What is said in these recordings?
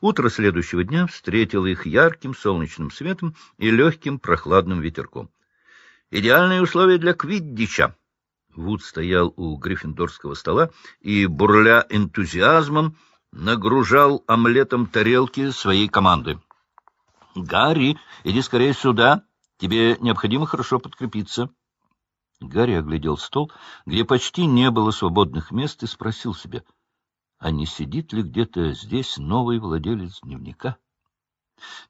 Утро следующего дня встретило их ярким солнечным светом и легким прохладным ветерком. «Идеальные условия для квиддича!» Вуд стоял у гриффиндорского стола и, бурля энтузиазмом, нагружал омлетом тарелки своей команды. — Гарри, иди скорее сюда. Тебе необходимо хорошо подкрепиться. Гарри оглядел стол, где почти не было свободных мест, и спросил себя, а не сидит ли где-то здесь новый владелец дневника?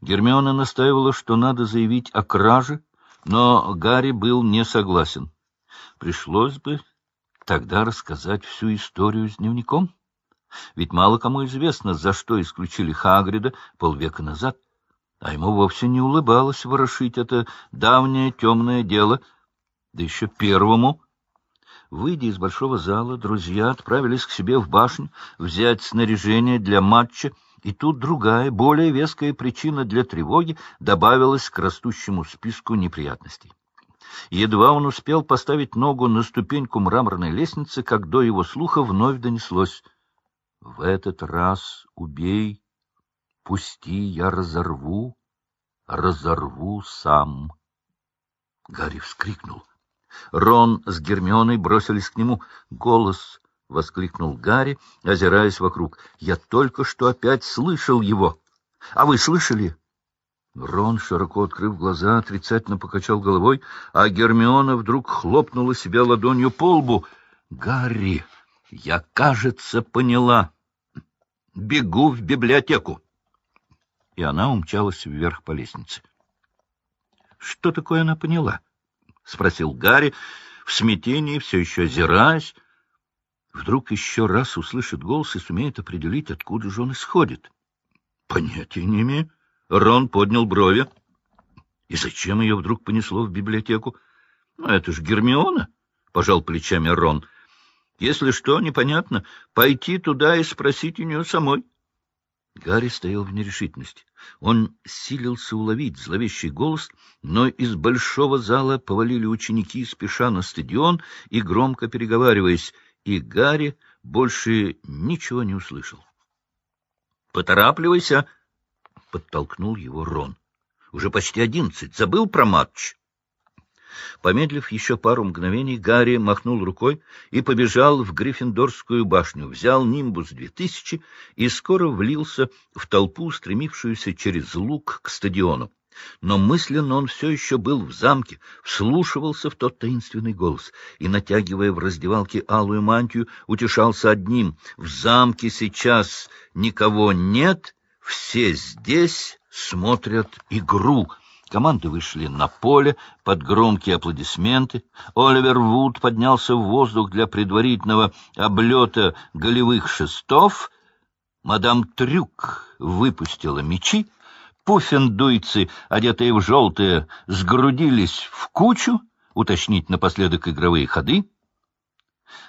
Гермиона настаивала, что надо заявить о краже, но Гарри был не согласен. Пришлось бы тогда рассказать всю историю с дневником. Ведь мало кому известно, за что исключили Хагрида полвека назад, а ему вовсе не улыбалось ворошить это давнее темное дело, да еще первому. Выйдя из большого зала, друзья отправились к себе в башню взять снаряжение для матча, и тут другая, более веская причина для тревоги добавилась к растущему списку неприятностей. Едва он успел поставить ногу на ступеньку мраморной лестницы, как до его слуха вновь донеслось — в этот раз убей, пусти, я разорву, разорву сам. Гарри вскрикнул. Рон с Гермионой бросились к нему. «Голос!» — воскликнул Гарри, озираясь вокруг. «Я только что опять слышал его! А вы слышали?» Рон, широко открыв глаза, отрицательно покачал головой, а Гермиона вдруг хлопнула себя ладонью по лбу. «Гарри!» Я, кажется, поняла. Бегу в библиотеку. И она умчалась вверх по лестнице. — Что такое она поняла? — спросил Гарри, в смятении, все еще озираясь. Вдруг еще раз услышит голос и сумеет определить, откуда же он исходит. — Понятия не имею. Рон поднял брови. И зачем ее вдруг понесло в библиотеку? Ну, — Это ж Гермиона, — пожал плечами Рон. — если что непонятно, пойти туда и спросить у нее самой. Гарри стоял в нерешительности. Он силился уловить зловещий голос, но из большого зала повалили ученики, спеша на стадион и громко переговариваясь, и Гарри больше ничего не услышал. — Поторапливайся! — подтолкнул его Рон. — Уже почти одиннадцать. Забыл про матч? Помедлив еще пару мгновений, Гарри махнул рукой и побежал в Гриффиндорскую башню, взял «Нимбус-2000» и скоро влился в толпу, стремившуюся через луг к стадиону. Но мысленно он все еще был в замке, вслушивался в тот таинственный голос и, натягивая в раздевалке алую мантию, утешался одним — в замке сейчас никого нет, все здесь смотрят игру — Команды вышли на поле под громкие аплодисменты. Оливер Вуд поднялся в воздух для предварительного облета голевых шестов. Мадам Трюк выпустила мечи. Пуффендуйцы, одетые в желтое, сгрудились в кучу, уточнить напоследок игровые ходы.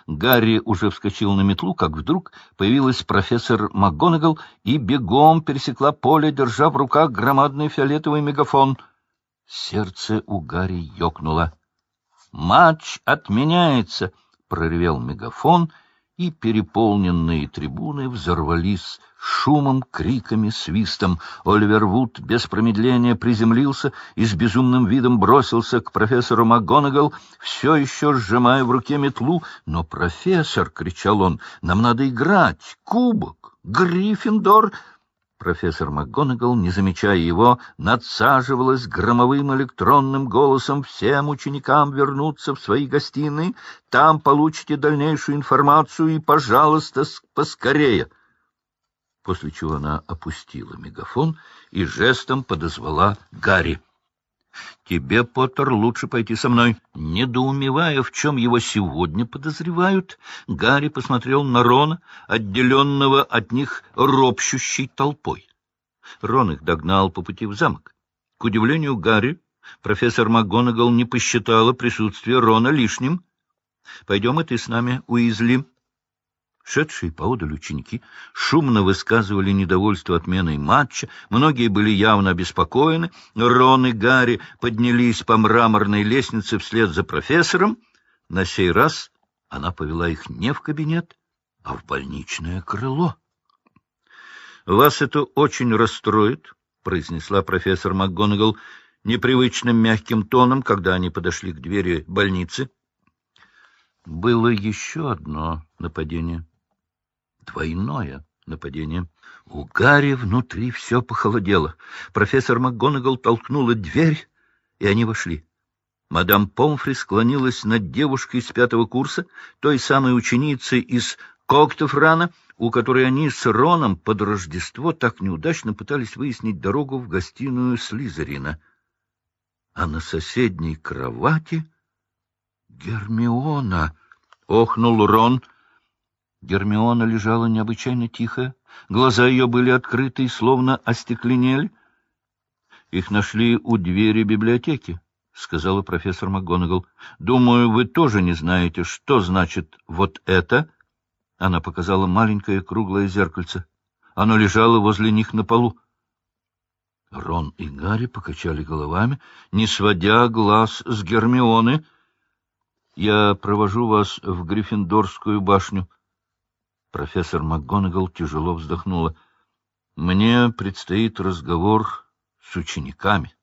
Гарри уже вскочил на метлу, как вдруг появилась профессор МакГонагал и бегом пересекла поле, держа в руках громадный фиолетовый мегафон — Сердце у Гарри ёкнуло. «Матч отменяется!» — проревел мегафон, и переполненные трибуны взорвались шумом, криками, свистом. Оливер Вуд без промедления приземлился и с безумным видом бросился к профессору МакГонагал, все еще сжимая в руке метлу. «Но, профессор!» — кричал он. «Нам надо играть! Кубок! Гриффиндор!» Профессор МакГонагал, не замечая его, надсаживалась громовым электронным голосом всем ученикам вернуться в свои гостиные. Там получите дальнейшую информацию и, пожалуйста, поскорее. После чего она опустила мегафон и жестом подозвала Гарри. — Тебе, Поттер, лучше пойти со мной. Недоумевая, в чем его сегодня подозревают, Гарри посмотрел на Рона, отделенного от них ропщущей толпой. Рон их догнал по пути в замок. К удивлению Гарри, профессор МакГонагал не посчитала присутствие Рона лишним. — Пойдем и ты с нами, Уизли, Шедшие поодаль ученики шумно высказывали недовольство отменой матча, многие были явно обеспокоены, Рон и Гарри поднялись по мраморной лестнице вслед за профессором. На сей раз она повела их не в кабинет, а в больничное крыло. Вас это очень расстроит, — произнесла профессор МакГонагал непривычным мягким тоном, когда они подошли к двери больницы. Было еще одно нападение. Двойное нападение. У Гарри внутри все похолодело. Профессор МакГонагал толкнула дверь, и они вошли. Мадам Помфри склонилась над девушкой с пятого курса, той самой ученицей из Коктефрана, у которой они с Роном под Рождество так неудачно пытались выяснить дорогу в гостиную Слизерина. А на соседней кровати Гермиона, охнул Рон. Гермиона лежала необычайно тихо, глаза ее были открыты и словно остекленели. Их нашли у двери библиотеки, — сказала профессор МакГонагал. — Думаю, вы тоже не знаете, что значит вот это. Она показала маленькое круглое зеркальце. Оно лежало возле них на полу. Рон и Гарри покачали головами, не сводя глаз с Гермионы — я провожу вас в Гриффиндорскую башню. Профессор МакГонагал тяжело вздохнула. Мне предстоит разговор с учениками.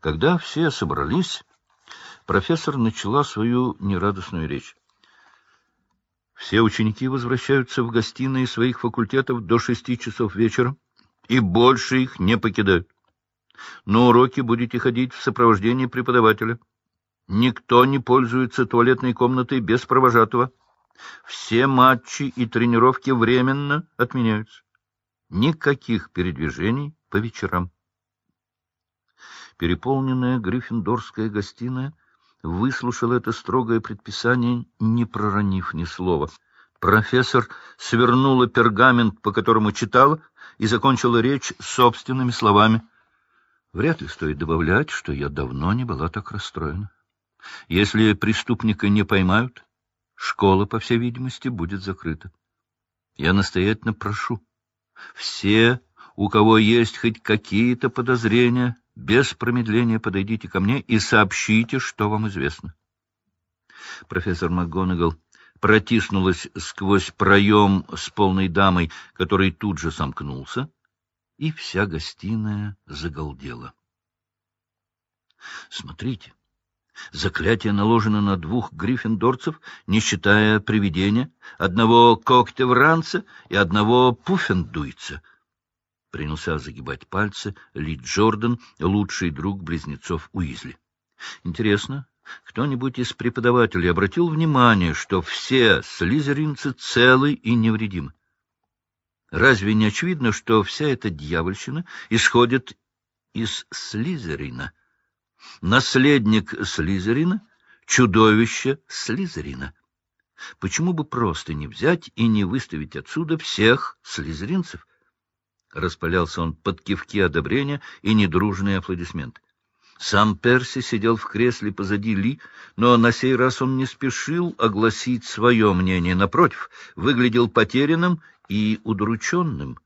Когда все собрались, профессор начала свою нерадостную речь. Все ученики возвращаются в гостиные своих факультетов до шести часов вечера, и больше их не покидают. На уроки будете ходить в сопровождении преподавателя. Никто не пользуется туалетной комнатой без провожатого. Все матчи и тренировки временно отменяются. Никаких передвижений по вечерам. Переполненная Гриффиндорская гостиная выслушала это строгое предписание, не проронив ни слова. Профессор свернула пергамент, по которому читала, и закончила речь собственными словами. Вряд ли стоит добавлять, что я давно не была так расстроена. Если преступника не поймают, школа, по всей видимости, будет закрыта. Я настоятельно прошу, все, у кого есть хоть какие-то подозрения, без промедления подойдите ко мне и сообщите, что вам известно. Профессор МакГонагал протиснулась сквозь проем с полной дамой, который тут же сомкнулся, и вся гостиная загалдела. — Смотрите, Заклятие наложено на двух гриффиндорцев, не считая привидения, одного когтевранца и одного пуффендуйца. Принялся загибать пальцы Ли Джордан, лучший друг близнецов Уизли. Интересно, кто-нибудь из преподавателей обратил внимание, что все слизеринцы целы и невредимы? Разве не очевидно, что вся эта дьявольщина исходит из Слизерина? Наследник Слизерина — чудовище Слизерина. Почему бы просто не взять и не выставить отсюда всех слизеринцев? Распалялся он под кивки одобрения и недружные аплодисменты. Сам Перси сидел в кресле позади Ли, но на сей раз он не спешил огласить свое мнение. Напротив, выглядел потерянным и удрученным.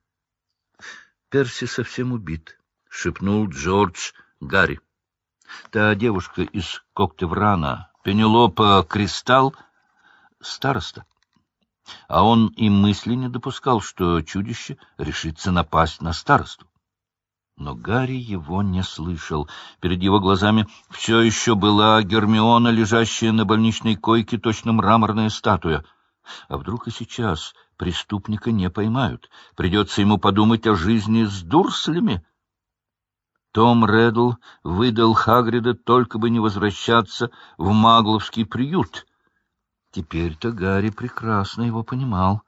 — Перси совсем убит, — шепнул Джордж Гарри. Та девушка из Коктеврана, Пенелопа Кристалл, староста. А он и мысли не допускал, что чудище решится напасть на старосту. Но Гарри его не слышал. Перед его глазами все еще была Гермиона, лежащая на больничной койке, точно мраморная статуя. А вдруг и сейчас преступника не поймают? Придется ему подумать о жизни с дурслями? Том Реддл выдал Хагрида только бы не возвращаться в Магловский приют. Теперь-то Гарри прекрасно его понимал.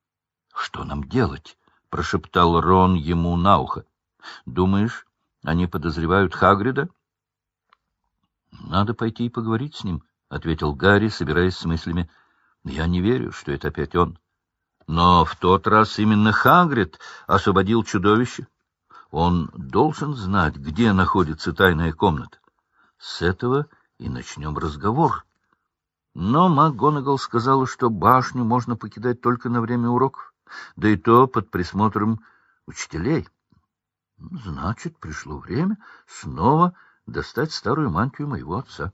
— Что нам делать? — прошептал Рон ему на ухо. — Думаешь, они подозревают Хагрида? — Надо пойти и поговорить с ним, — ответил Гарри, собираясь с мыслями. — Я не верю, что это опять он. Но в тот раз именно Хагрид освободил чудовище. Он должен знать, где находится тайная комната. С этого и начнем разговор. Но МакГонагал сказала, что башню можно покидать только на время уроков, да и то под присмотром учителей. Значит, пришло время снова достать старую мантию моего отца.